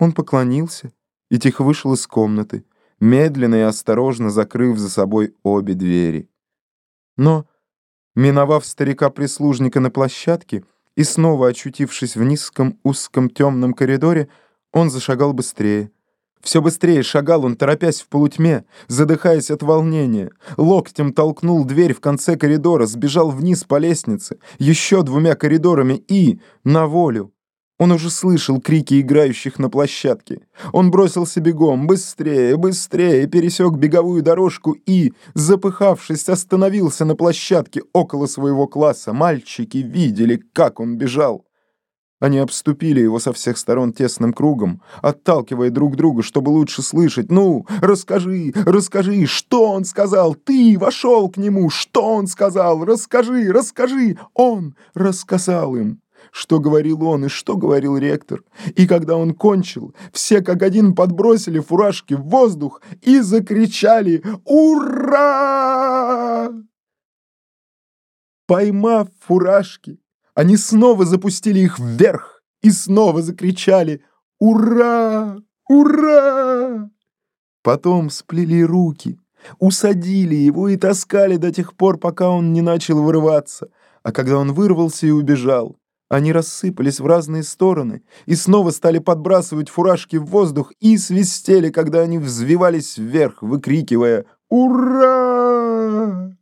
Он поклонился и тихо вышел из комнаты, медленно и осторожно закрыв за собой обе двери. Но, миновав старика-прислужника на площадке и снова очутившись в низком узком темном коридоре, он зашагал быстрее. Все быстрее шагал он, торопясь в полутьме, задыхаясь от волнения. Локтем толкнул дверь в конце коридора, сбежал вниз по лестнице, еще двумя коридорами и на волю. Он уже слышал крики играющих на площадке. Он бросился бегом, быстрее, быстрее, пересек беговую дорожку и, запыхавшись, остановился на площадке около своего класса. Мальчики видели, как он бежал. Они обступили его со всех сторон тесным кругом, отталкивая друг друга, чтобы лучше слышать. «Ну, расскажи, расскажи, что он сказал? Ты вошел к нему, что он сказал? Расскажи, расскажи!» Он рассказал им что говорил он и что говорил ректор. И когда он кончил, все как один подбросили фуражки в воздух и закричали «Ура!». Поймав фуражки, они снова запустили их вверх и снова закричали «Ура! Ура!». Потом сплели руки, усадили его и таскали до тех пор, пока он не начал вырываться, а когда он вырвался и убежал, они рассыпались в разные стороны и снова стали подбрасывать фуражки в воздух и свистели, когда они взвивались вверх, выкрикивая «Ура!».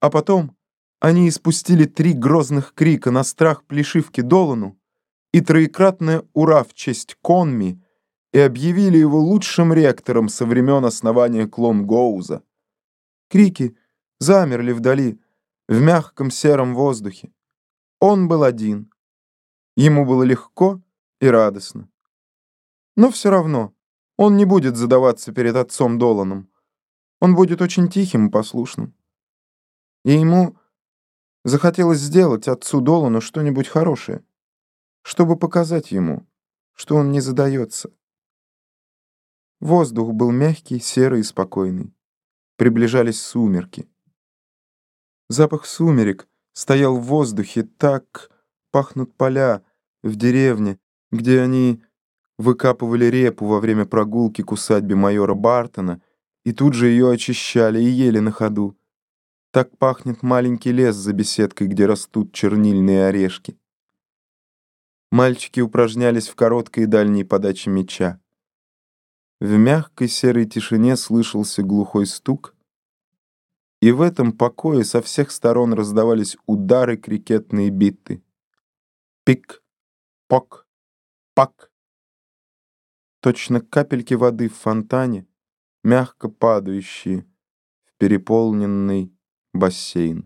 А потом они испустили три грозных крика на страх плешивки Долану и троекратное «Ура!» в честь Конми и объявили его лучшим ректором со времен основания Клон-Гоуза. Крики замерли вдали, в мягком сером воздухе. Он был один. Ему было легко и радостно. Но все равно он не будет задаваться перед отцом Доланом. Он будет очень тихим и послушным. И ему захотелось сделать отцу Долану что-нибудь хорошее, чтобы показать ему, что он не задается. Воздух был мягкий, серый и спокойный. Приближались сумерки. Запах сумерек — стоял в воздухе, так пахнут поля в деревне, где они выкапывали репу во время прогулки к усадьбе майора Бартона и тут же ее очищали и ели на ходу. Так пахнет маленький лес за беседкой, где растут чернильные орешки. Мальчики упражнялись в короткой и дальней подаче мяча. В мягкой серой тишине слышался глухой стук, и в этом покое со всех сторон раздавались удары крикетные биты. Пик, пок, пак. Точно капельки воды в фонтане, мягко падающие в переполненный бассейн.